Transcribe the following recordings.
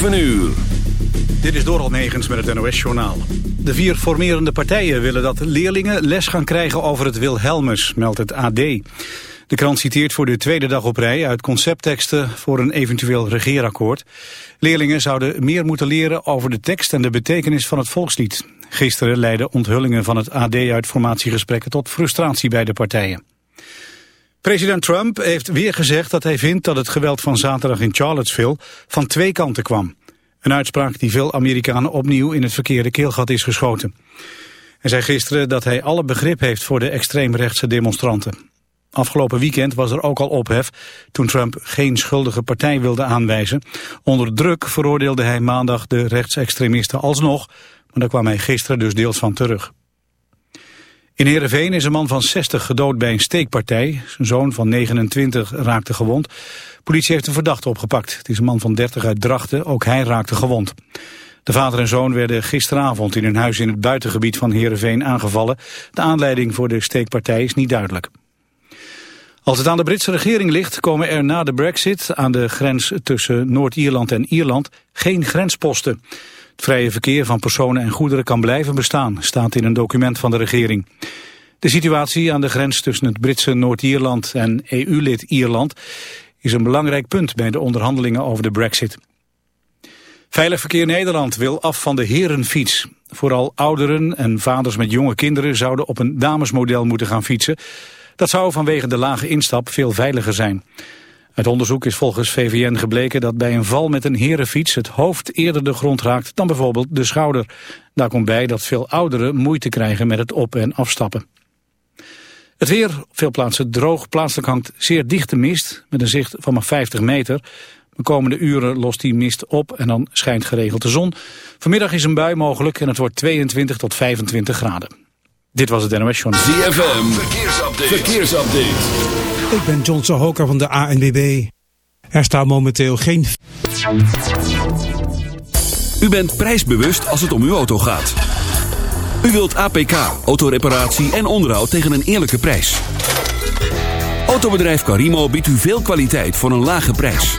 7 uur. Dit is Doral Negens met het NOS-journaal. De vier formerende partijen willen dat leerlingen les gaan krijgen over het Wilhelmus, meldt het AD. De krant citeert voor de tweede dag op rij uit conceptteksten voor een eventueel regeerakkoord. Leerlingen zouden meer moeten leren over de tekst en de betekenis van het volkslied. Gisteren leidden onthullingen van het AD uit formatiegesprekken tot frustratie bij de partijen. President Trump heeft weer gezegd dat hij vindt dat het geweld van zaterdag in Charlottesville van twee kanten kwam. Een uitspraak die veel Amerikanen opnieuw in het verkeerde keelgat is geschoten. Hij zei gisteren dat hij alle begrip heeft voor de extreemrechtse demonstranten. Afgelopen weekend was er ook al ophef toen Trump geen schuldige partij wilde aanwijzen. Onder druk veroordeelde hij maandag de rechtsextremisten alsnog, maar daar kwam hij gisteren dus deels van terug. In Heerenveen is een man van 60 gedood bij een steekpartij. Zijn zoon van 29 raakte gewond. Politie heeft een verdachte opgepakt. Het is een man van 30 uit Drachten, ook hij raakte gewond. De vader en zoon werden gisteravond in hun huis in het buitengebied van Heerenveen aangevallen. De aanleiding voor de steekpartij is niet duidelijk. Als het aan de Britse regering ligt, komen er na de brexit aan de grens tussen Noord-Ierland en Ierland geen grensposten. Vrije verkeer van personen en goederen kan blijven bestaan, staat in een document van de regering. De situatie aan de grens tussen het Britse Noord-Ierland en EU-lid Ierland is een belangrijk punt bij de onderhandelingen over de brexit. Veilig Verkeer Nederland wil af van de herenfiets. Vooral ouderen en vaders met jonge kinderen zouden op een damesmodel moeten gaan fietsen. Dat zou vanwege de lage instap veel veiliger zijn. Uit onderzoek is volgens VVN gebleken dat bij een val met een herenfiets het hoofd eerder de grond raakt dan bijvoorbeeld de schouder. Daar komt bij dat veel ouderen moeite krijgen met het op- en afstappen. Het weer, op veel plaatsen droog, plaatselijk hangt zeer dichte mist met een zicht van maar 50 meter. De komende uren lost die mist op en dan schijnt geregeld de zon. Vanmiddag is een bui mogelijk en het wordt 22 tot 25 graden. Dit was het NOS Journal. ZFM, verkeersupdate. verkeersupdate. Ik ben John Sohoka van de ANWB. Er staat momenteel geen... U bent prijsbewust als het om uw auto gaat. U wilt APK, autoreparatie en onderhoud tegen een eerlijke prijs. Autobedrijf Carimo biedt u veel kwaliteit voor een lage prijs.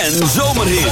en zomerhit.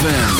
ZFM.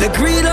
The greed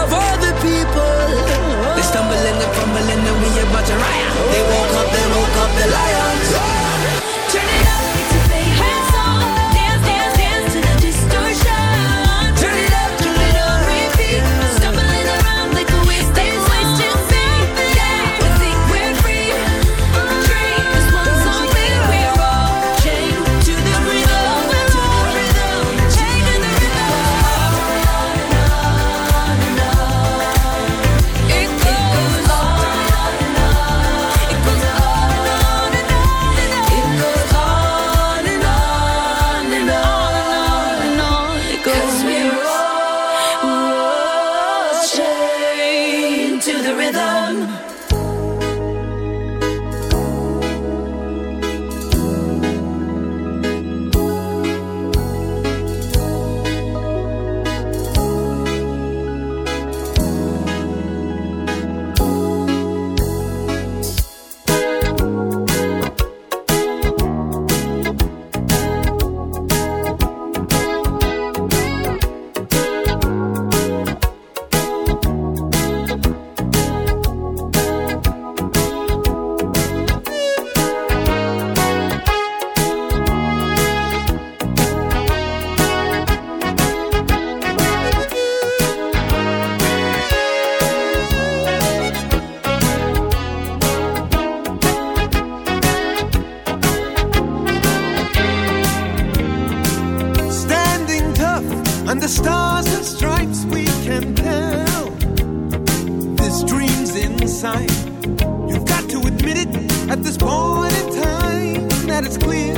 it's clear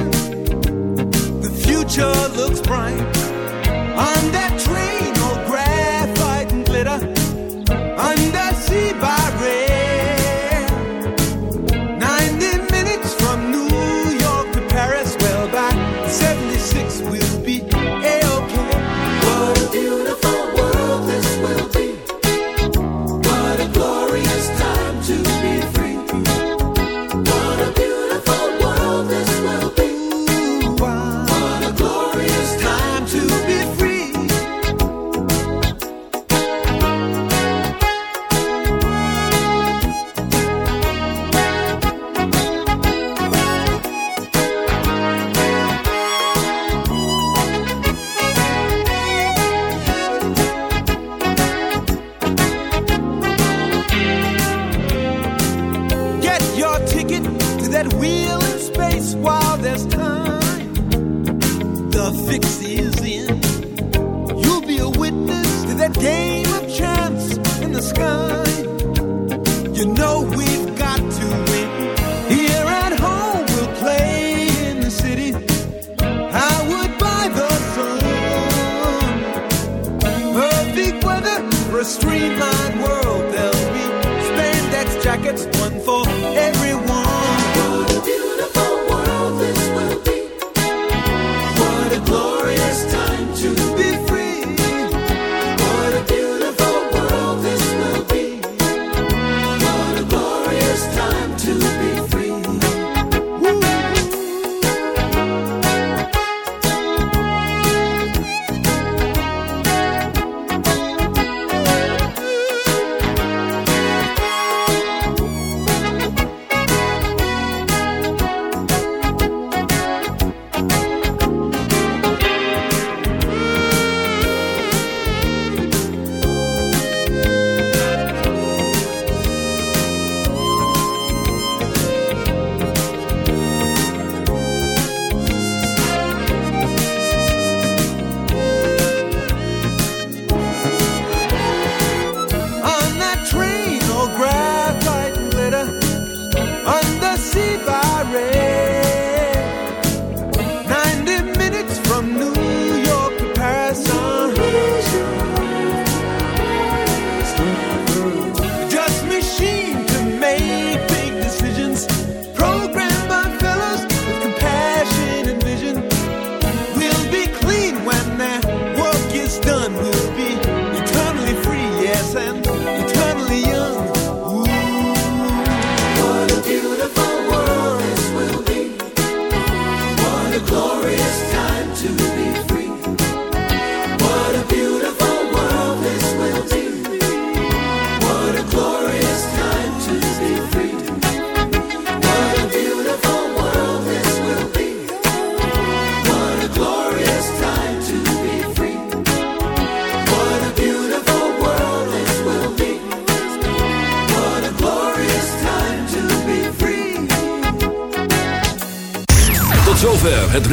the future looks bright.